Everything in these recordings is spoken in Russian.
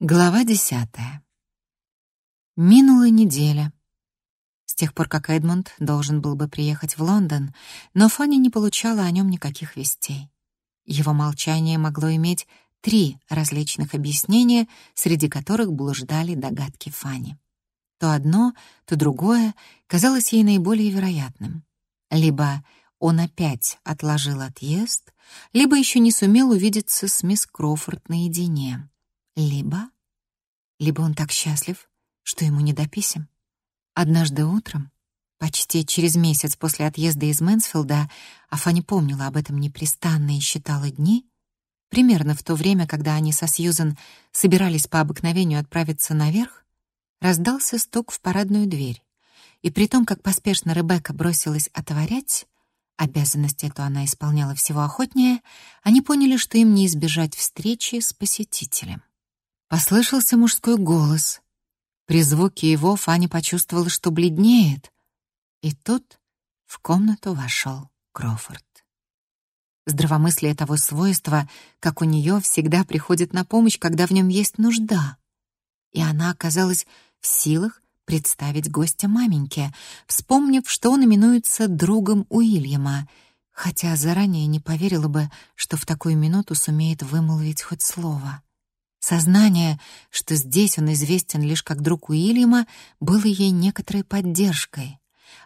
Глава десятая. Минула неделя. С тех пор, как Эдмунд должен был бы приехать в Лондон, но Фанни не получала о нем никаких вестей. Его молчание могло иметь три различных объяснения, среди которых блуждали догадки Фанни. То одно, то другое казалось ей наиболее вероятным. Либо он опять отложил отъезд, либо еще не сумел увидеться с мисс Кроуфорд наедине. Либо... Либо он так счастлив, что ему не до писем. Однажды утром, почти через месяц после отъезда из Мэнсфилда, Афани помнила об этом непрестанно и считала дни, примерно в то время, когда они со Сьюзен собирались по обыкновению отправиться наверх, раздался стук в парадную дверь. И при том, как поспешно Ребекка бросилась отворять, обязанность эту она исполняла всего охотнее, они поняли, что им не избежать встречи с посетителем. Послышался мужской голос. При звуке его Фаня почувствовала, что бледнеет. И тут в комнату вошел Крофорд. Здравомыслие того свойства, как у нее, всегда приходит на помощь, когда в нем есть нужда. И она оказалась в силах представить гостя маменьке, вспомнив, что он именуется другом Уильяма, хотя заранее не поверила бы, что в такую минуту сумеет вымолвить хоть слово. Сознание, что здесь он известен лишь как друг Уильяма, было ей некоторой поддержкой.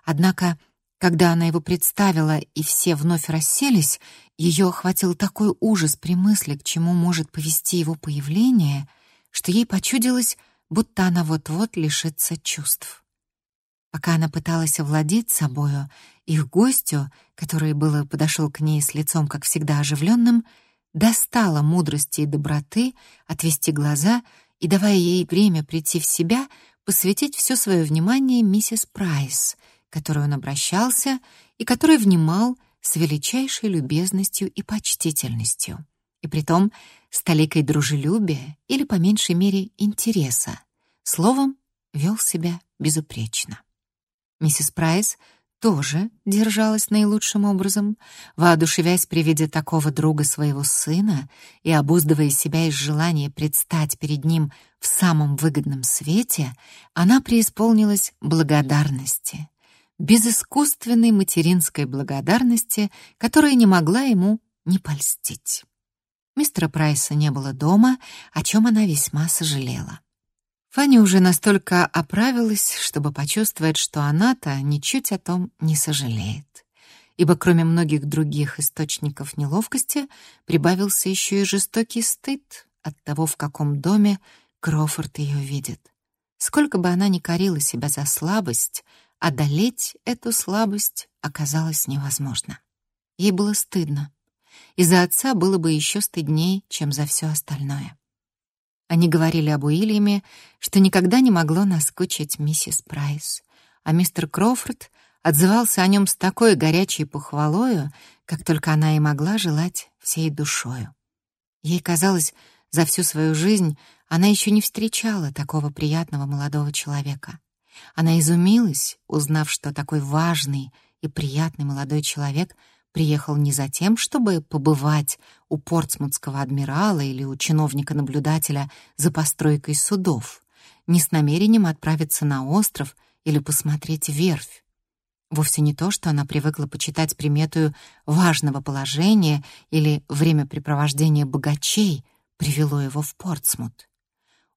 Однако, когда она его представила и все вновь расселись, ее охватил такой ужас при мысли, к чему может повести его появление, что ей почудилось, будто она вот-вот лишится чувств. Пока она пыталась овладеть собою, их гостю, который было подошел к ней с лицом, как всегда, оживленным, — достала мудрости и доброты отвести глаза и, давая ей время прийти в себя, посвятить все свое внимание миссис Прайс, к которой он обращался и который внимал с величайшей любезностью и почтительностью, и притом с толикой дружелюбия или, по меньшей мере, интереса. Словом, вел себя безупречно. Миссис Прайс — тоже держалась наилучшим образом, воодушевясь при виде такого друга своего сына и обуздывая себя из желания предстать перед ним в самом выгодном свете, она преисполнилась благодарности, безыскусственной материнской благодарности, которая не могла ему не польстить. Мистера Прайса не было дома, о чем она весьма сожалела. Фаня уже настолько оправилась, чтобы почувствовать, что она-то ничуть о том не сожалеет. Ибо кроме многих других источников неловкости прибавился еще и жестокий стыд от того, в каком доме Крофорд ее видит. Сколько бы она ни корила себя за слабость, одолеть эту слабость оказалось невозможно. Ей было стыдно. И за отца было бы еще стыдней, чем за все остальное. Они говорили об Уильяме, что никогда не могло наскучить миссис Прайс, а мистер Кроуфорд отзывался о нем с такой горячей похвалою, как только она и могла желать всей душою. Ей казалось, за всю свою жизнь она еще не встречала такого приятного молодого человека. Она изумилась, узнав, что такой важный и приятный молодой человек — приехал не за тем, чтобы побывать у портсмутского адмирала или у чиновника-наблюдателя за постройкой судов, не с намерением отправиться на остров или посмотреть верфь. Вовсе не то, что она привыкла почитать приметую важного положения или времяпрепровождения богачей, привело его в Портсмут.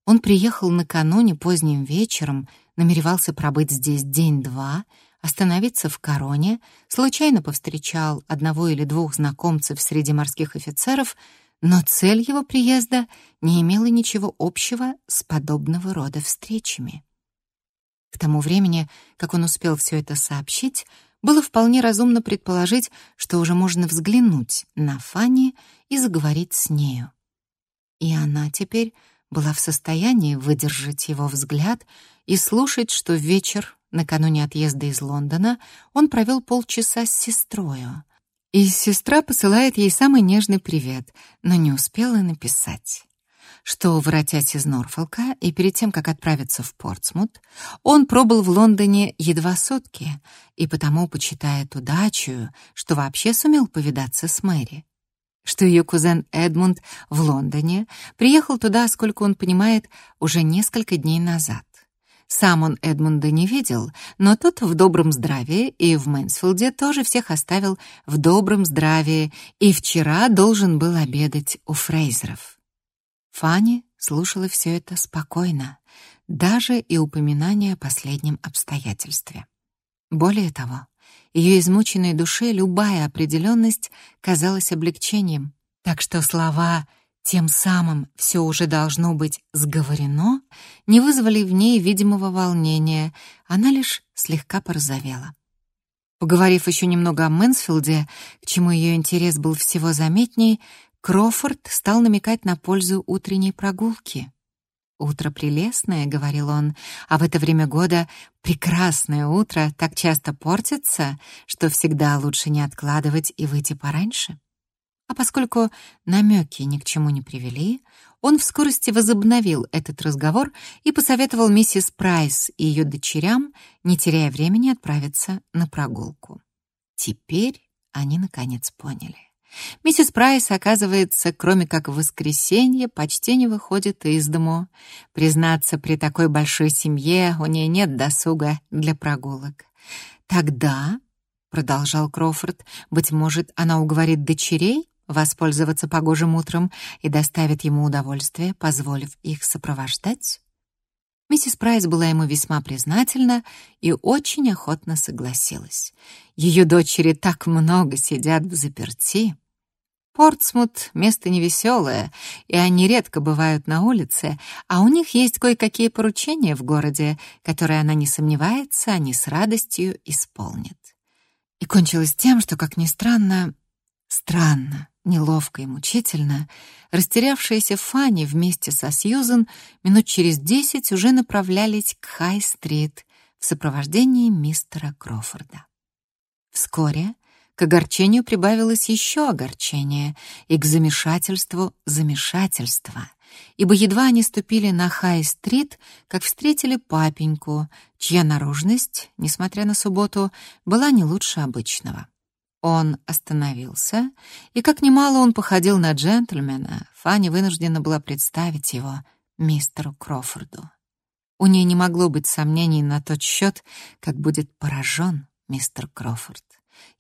Он приехал накануне поздним вечером, намеревался пробыть здесь день-два, остановиться в Короне, случайно повстречал одного или двух знакомцев среди морских офицеров, но цель его приезда не имела ничего общего с подобного рода встречами. К тому времени, как он успел все это сообщить, было вполне разумно предположить, что уже можно взглянуть на Фанни и заговорить с нею. И она теперь была в состоянии выдержать его взгляд и слушать, что вечер Накануне отъезда из Лондона он провел полчаса с сестрою. И сестра посылает ей самый нежный привет, но не успела написать. Что, воротясь из Норфолка и перед тем, как отправиться в Портсмут, он пробыл в Лондоне едва сутки и потому почитает удачу, что вообще сумел повидаться с Мэри. что ее кузен Эдмунд в Лондоне приехал туда, сколько он понимает, уже несколько дней назад. Сам он Эдмунда не видел, но тот в добром здравии и в Мэнсфилде тоже всех оставил в добром здравии и вчера должен был обедать у Фрейзеров. Фанни слушала все это спокойно, даже и упоминание о последнем обстоятельстве. Более того, ее измученной душе любая определенность казалась облегчением, так что слова «тем самым все уже должно быть сговорено» не вызвали в ней видимого волнения, она лишь слегка порозовела. Поговорив еще немного о Мэнсфилде, к чему ее интерес был всего заметней, Крофорд стал намекать на пользу утренней прогулки. «Утро прелестное», — говорил он, «а в это время года прекрасное утро так часто портится, что всегда лучше не откладывать и выйти пораньше». А поскольку намеки ни к чему не привели, он в скорости возобновил этот разговор и посоветовал миссис Прайс и ее дочерям, не теряя времени, отправиться на прогулку. Теперь они наконец поняли. Миссис Прайс, оказывается, кроме как в воскресенье, почти не выходит из дому. Признаться, при такой большой семье у нее нет досуга для прогулок. Тогда, продолжал Крофорд, быть может, она уговорит дочерей воспользоваться погожим утром и доставит ему удовольствие, позволив их сопровождать? Миссис Прайс была ему весьма признательна и очень охотно согласилась. Ее дочери так много сидят в заперти. Портсмут — место невеселое, и они редко бывают на улице, а у них есть кое-какие поручения в городе, которые она не сомневается, они с радостью исполнят. И кончилось тем, что, как ни странно, странно, неловко и мучительно, растерявшаяся Фанни вместе со Сьюзен минут через десять уже направлялись к Хай-стрит в сопровождении мистера Крофорда. Вскоре к огорчению прибавилось еще огорчение и к замешательству замешательство, ибо едва они ступили на Хай-стрит, как встретили папеньку, чья наружность, несмотря на субботу, была не лучше обычного. Он остановился, и как немало он походил на джентльмена, Фанни вынуждена была представить его мистеру Крофорду. У нее не могло быть сомнений на тот счет, как будет поражен мистер Крофорд.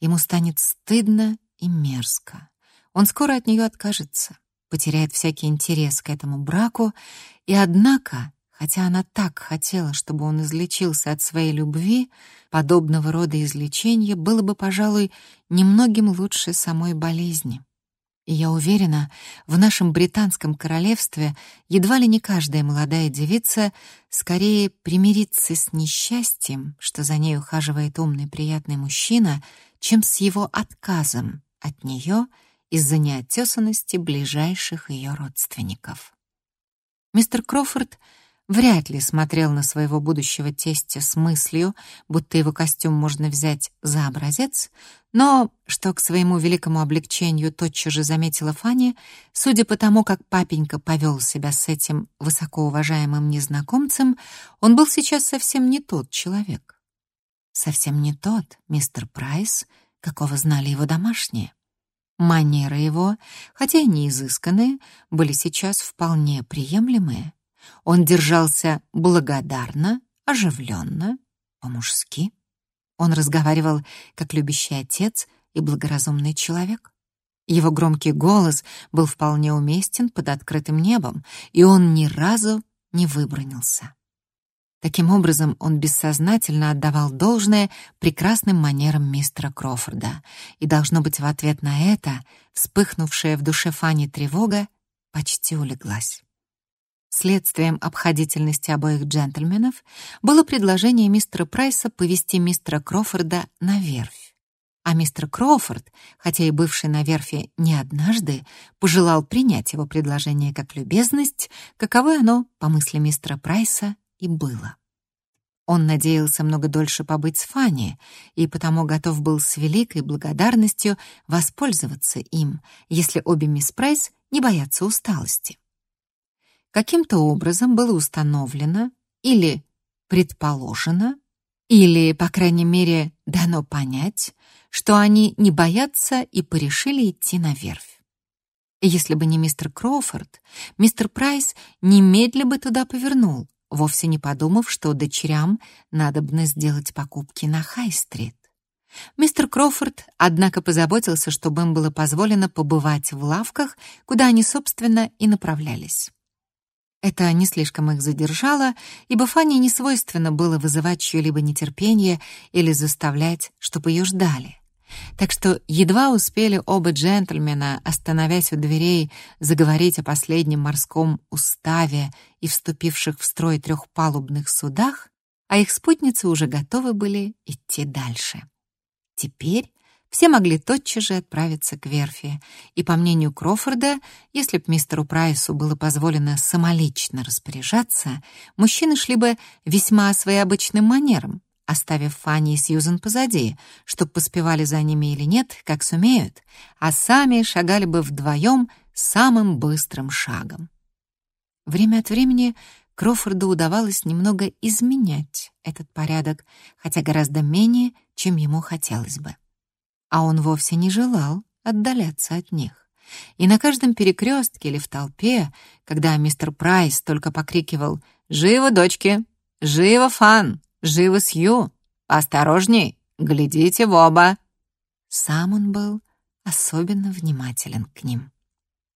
Ему станет стыдно и мерзко. Он скоро от нее откажется, потеряет всякий интерес к этому браку, и однако, хотя она так хотела, чтобы он излечился от своей любви, подобного рода излечение было бы, пожалуй, немногим лучше самой болезни. И я уверена, в нашем британском королевстве едва ли не каждая молодая девица скорее примирится с несчастьем, что за ней ухаживает умный приятный мужчина, чем с его отказом от нее из-за неотесанности ближайших ее родственников. Мистер Крофорд — вряд ли смотрел на своего будущего тестя с мыслью, будто его костюм можно взять за образец, но, что к своему великому облегчению тотчас же заметила Фанни, судя по тому, как папенька повел себя с этим высокоуважаемым незнакомцем, он был сейчас совсем не тот человек. Совсем не тот мистер Прайс, какого знали его домашние. Манеры его, хотя и не изысканные, были сейчас вполне приемлемые. Он держался благодарно, оживленно, по-мужски. Он разговаривал как любящий отец и благоразумный человек. Его громкий голос был вполне уместен под открытым небом, и он ни разу не выбронился. Таким образом, он бессознательно отдавал должное прекрасным манерам мистера Крофорда, и, должно быть, в ответ на это вспыхнувшая в душе Фанни тревога почти улеглась. Следствием обходительности обоих джентльменов было предложение мистера Прайса повести мистера Крофорда на верфь. А мистер Крофорд, хотя и бывший на верфи не однажды, пожелал принять его предложение как любезность, каковое оно, по мысли мистера Прайса, и было. Он надеялся много дольше побыть с Фанни и потому готов был с великой благодарностью воспользоваться им, если обе мисс Прайс не боятся усталости каким-то образом было установлено или предположено, или, по крайней мере, дано понять, что они не боятся и порешили идти на верфь. Если бы не мистер Кроуфорд, мистер Прайс немедля бы туда повернул, вовсе не подумав, что дочерям надобно сделать покупки на Хай-стрит. Мистер Кроуфорд, однако, позаботился, чтобы им было позволено побывать в лавках, куда они, собственно, и направлялись. Это не слишком их задержало, ибо Фанни не свойственно было вызывать чье-либо нетерпение или заставлять, чтобы ее ждали. Так что едва успели оба джентльмена, остановясь у дверей, заговорить о последнем морском уставе и вступивших в строй трехпалубных судах, а их спутницы уже готовы были идти дальше. Теперь все могли тотчас же отправиться к верфи, и, по мнению Крофорда, если б мистеру Прайсу было позволено самолично распоряжаться, мужчины шли бы весьма своеобычным манером, оставив Фанни и Сьюзен позади, чтоб поспевали за ними или нет, как сумеют, а сами шагали бы вдвоем самым быстрым шагом. Время от времени Крофорду удавалось немного изменять этот порядок, хотя гораздо менее, чем ему хотелось бы а он вовсе не желал отдаляться от них. И на каждом перекрестке или в толпе, когда мистер Прайс только покрикивал «Живо, дочки! Живо, Фан! Живо, Сью! Осторожней! Глядите в оба!» Сам он был особенно внимателен к ним.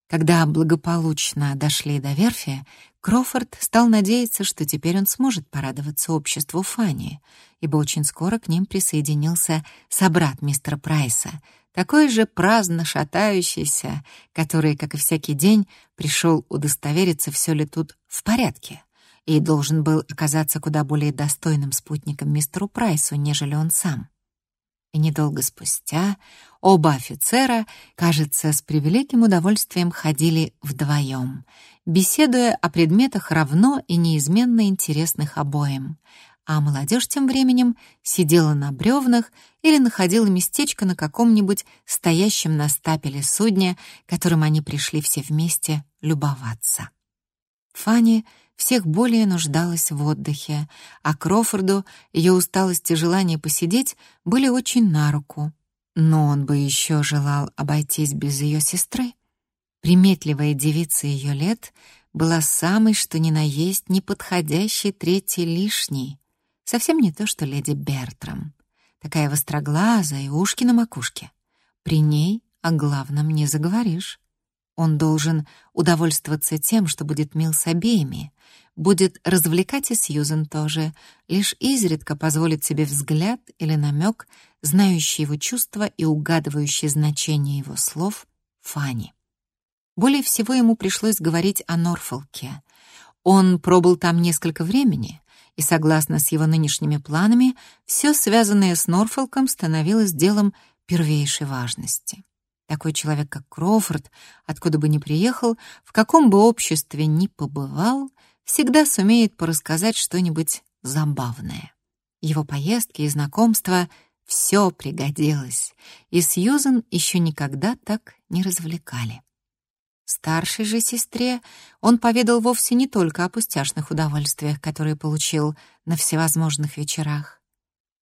Когда благополучно дошли до верфи, Крофорд стал надеяться, что теперь он сможет порадоваться обществу Фанни, ибо очень скоро к ним присоединился собрат мистера Прайса, такой же праздно шатающийся, который, как и всякий день, пришел удостовериться, все ли тут в порядке, и должен был оказаться куда более достойным спутником мистеру Прайсу, нежели он сам. И недолго спустя оба офицера, кажется, с превеликим удовольствием ходили вдвоем, беседуя о предметах равно и неизменно интересных обоим. А молодежь тем временем сидела на бревнах или находила местечко на каком-нибудь стоящем на стапеле судне, которым они пришли все вместе любоваться. Фанни всех более нуждалась в отдыхе, а Крофорду ее усталость и желание посидеть были очень на руку. Но он бы еще желал обойтись без ее сестры. Приметливая девица ее лет была самой, что ни на есть, неподходящей третьей лишней. Совсем не то, что леди Бертрам. Такая востроглазая и ушки на макушке. При ней о главном не заговоришь. Он должен удовольствоваться тем, что будет мил с обеими, будет развлекать и Сьюзен тоже, лишь изредка позволит себе взгляд или намек, знающий его чувства и угадывающий значение его слов, Фанни. Более всего ему пришлось говорить о Норфолке. Он пробыл там несколько времени, и, согласно с его нынешними планами, все связанное с Норфолком становилось делом первейшей важности. Такой человек, как Кроуфорд, откуда бы ни приехал, в каком бы обществе ни побывал, всегда сумеет порассказать что-нибудь забавное. Его поездки и знакомства — все пригодилось, и Сьюзен еще никогда так не развлекали. Старшей же сестре он поведал вовсе не только о пустяшных удовольствиях, которые получил на всевозможных вечерах.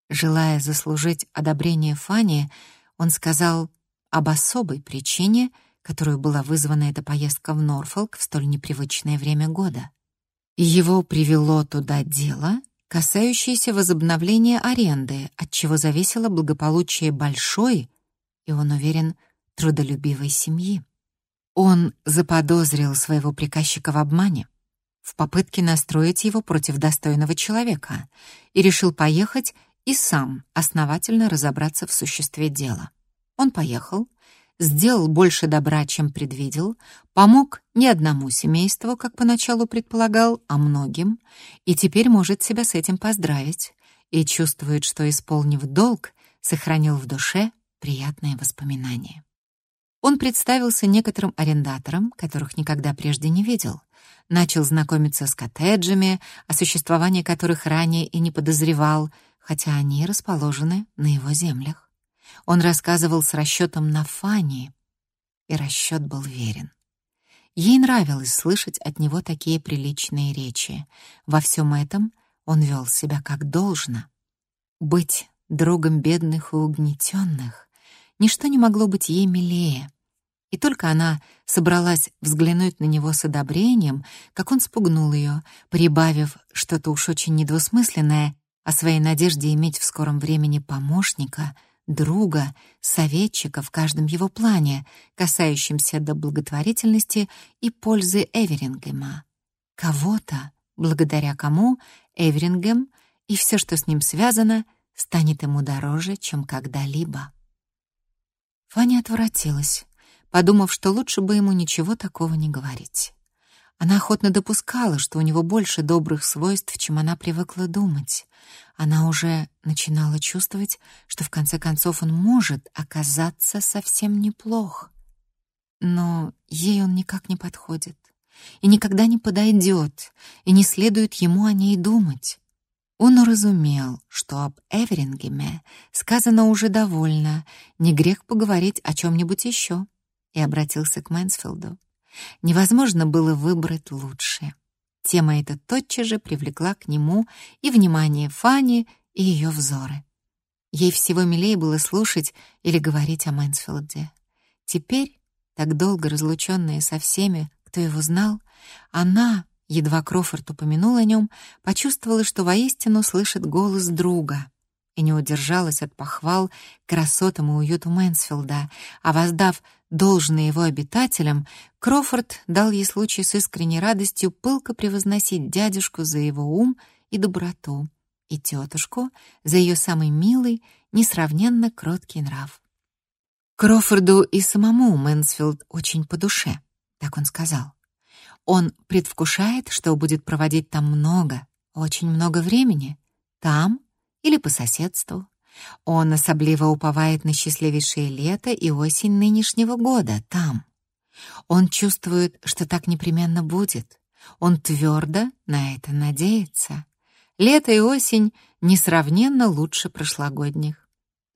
Желая заслужить одобрение Фани, он сказал об особой причине, которую была вызвана эта поездка в Норфолк в столь непривычное время года. Его привело туда дело, касающееся возобновления аренды, от чего зависело благополучие большой и, он уверен, трудолюбивой семьи. Он заподозрил своего приказчика в обмане, в попытке настроить его против достойного человека и решил поехать и сам основательно разобраться в существе дела. Он поехал, сделал больше добра, чем предвидел, помог не одному семейству, как поначалу предполагал, а многим, и теперь может себя с этим поздравить и чувствует, что, исполнив долг, сохранил в душе приятные воспоминания. Он представился некоторым арендаторам, которых никогда прежде не видел, начал знакомиться с коттеджами, о существовании которых ранее и не подозревал, хотя они расположены на его землях. Он рассказывал с расчетом на Фанни, и расчет был верен. Ей нравилось слышать от него такие приличные речи. Во всем этом он вел себя как должно. Быть другом бедных и угнетенных — ничто не могло быть ей милее. И только она собралась взглянуть на него с одобрением, как он спугнул ее, прибавив что-то уж очень недвусмысленное о своей надежде иметь в скором времени помощника, друга, советчика в каждом его плане, касающемся до благотворительности и пользы Эверингема. Кого-то, благодаря кому Эверингем и все, что с ним связано, станет ему дороже, чем когда-либо. Фанни отворотилась, подумав, что лучше бы ему ничего такого не говорить. Она охотно допускала, что у него больше добрых свойств, чем она привыкла думать. Она уже начинала чувствовать, что в конце концов он может оказаться совсем неплох. Но ей он никак не подходит и никогда не подойдет, и не следует ему о ней думать. Он уразумел, что об Эверингеме сказано уже довольно, не грех поговорить о чем-нибудь еще, и обратился к Мэнсфилду. Невозможно было выбрать лучше. Тема эта тотчас же привлекла к нему и внимание Фанни, и ее взоры. Ей всего милее было слушать или говорить о Мэнсфилде. Теперь, так долго разлученная со всеми, кто его знал, она, едва Крофорд упомянул о нем, почувствовала, что воистину слышит голос друга и не удержалась от похвал красотам и уюту Мэнсфилда, а воздав должное его обитателям, Крофорд дал ей случай с искренней радостью пылко превозносить дядюшку за его ум и доброту, и тетушку за ее самый милый, несравненно кроткий нрав. Крофорду и самому Мэнсфилд очень по душе, так он сказал. Он предвкушает, что будет проводить там много, очень много времени, там или по соседству. Он особливо уповает на счастливейшее лето и осень нынешнего года там. Он чувствует, что так непременно будет. Он твердо на это надеется. Лето и осень несравненно лучше прошлогодних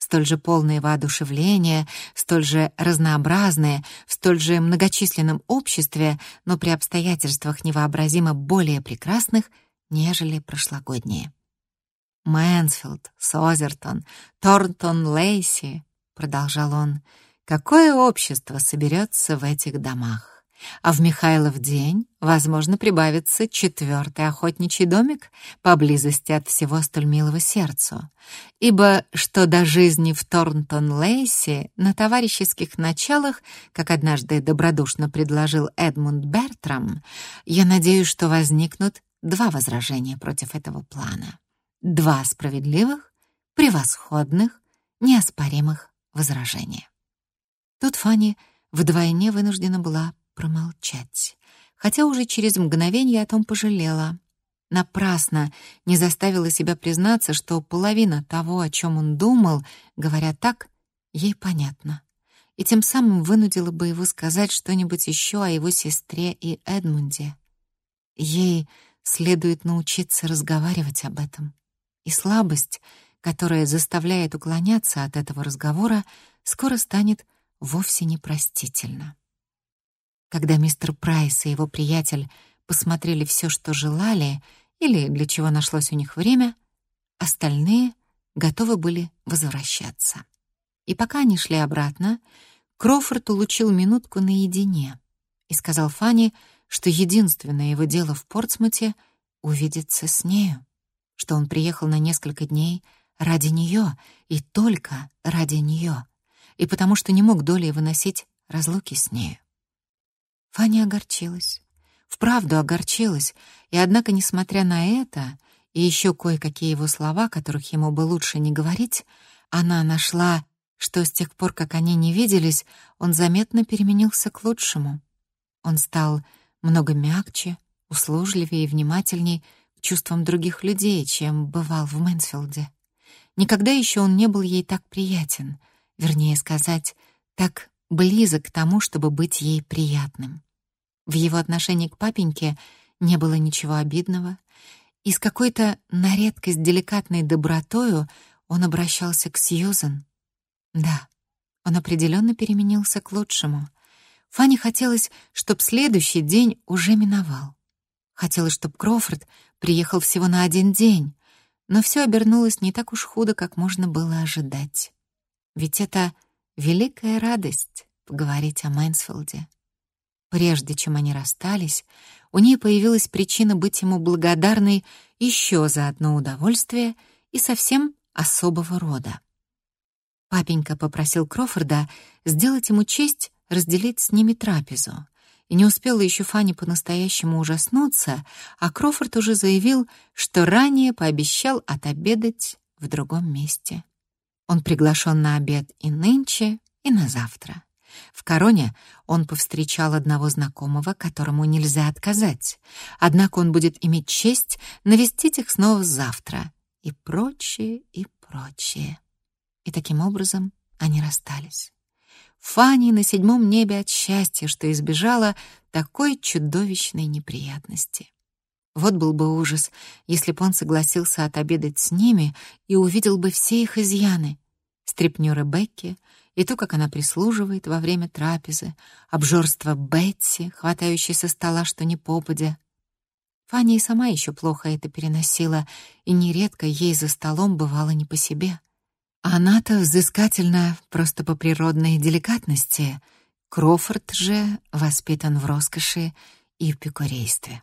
столь же полные воодушевления, столь же разнообразные, в столь же многочисленном обществе, но при обстоятельствах невообразимо более прекрасных, нежели прошлогодние. Мэнсфилд, Созертон, Торнтон Лейси, продолжал он, какое общество соберется в этих домах? А в Михайлов день, возможно, прибавится четвертый охотничий домик поблизости от всего столь милого сердцу. Ибо что до жизни в Торнтон-Лейси на товарищеских началах, как однажды добродушно предложил Эдмунд Бертрам, я надеюсь, что возникнут два возражения против этого плана. Два справедливых, превосходных, неоспоримых возражения. Тут Фанни вдвойне вынуждена была промолчать, хотя уже через мгновение о том пожалела. Напрасно не заставила себя признаться, что половина того, о чем он думал, говоря так, ей понятно. И тем самым вынудила бы его сказать что-нибудь еще о его сестре и Эдмунде. Ей следует научиться разговаривать об этом. И слабость, которая заставляет уклоняться от этого разговора, скоро станет вовсе непростительна. Когда мистер Прайс и его приятель посмотрели все, что желали, или для чего нашлось у них время, остальные готовы были возвращаться. И пока они шли обратно, Крофорд улучил минутку наедине и сказал Фанни, что единственное его дело в Портсмуте — увидеться с нею, что он приехал на несколько дней ради нее и только ради нее, и потому что не мог долей выносить разлуки с нею. Фаня огорчилась. Вправду огорчилась, и однако, несмотря на это и еще кое-какие его слова, которых ему бы лучше не говорить, она нашла, что с тех пор, как они не виделись, он заметно переменился к лучшему. Он стал много мягче, услужливее и внимательней к чувствам других людей, чем бывал в Мэнсфилде. Никогда еще он не был ей так приятен, вернее сказать, так близок к тому, чтобы быть ей приятным. В его отношении к папеньке не было ничего обидного, и с какой-то на редкость деликатной добротою он обращался к Сьюзен. Да, он определенно переменился к лучшему. Фанни хотелось, чтоб следующий день уже миновал. Хотелось, чтоб Крофорд приехал всего на один день, но все обернулось не так уж худо, как можно было ожидать. Ведь это великая радость поговорить о Мэнсфилде. Прежде чем они расстались, у нее появилась причина быть ему благодарной еще за одно удовольствие и совсем особого рода. Папенька попросил Крофорда сделать ему честь разделить с ними трапезу. И не успела еще Фанни по-настоящему ужаснуться, а Крофорд уже заявил, что ранее пообещал отобедать в другом месте. Он приглашен на обед и нынче, и на завтра. В Короне он повстречал одного знакомого, которому нельзя отказать. Однако он будет иметь честь навестить их снова завтра. И прочее, и прочее. И таким образом они расстались. Фанни на седьмом небе от счастья, что избежала такой чудовищной неприятности. Вот был бы ужас, если бы он согласился отобедать с ними и увидел бы все их изъяны. Стрепню Ребекки и то, как она прислуживает во время трапезы, обжорство Бетси, хватающей со стола что ни попадя. Фанни и сама еще плохо это переносила, и нередко ей за столом бывало не по себе. Она-то взыскательна просто по природной деликатности. Крофорд же воспитан в роскоши и в пикурействе.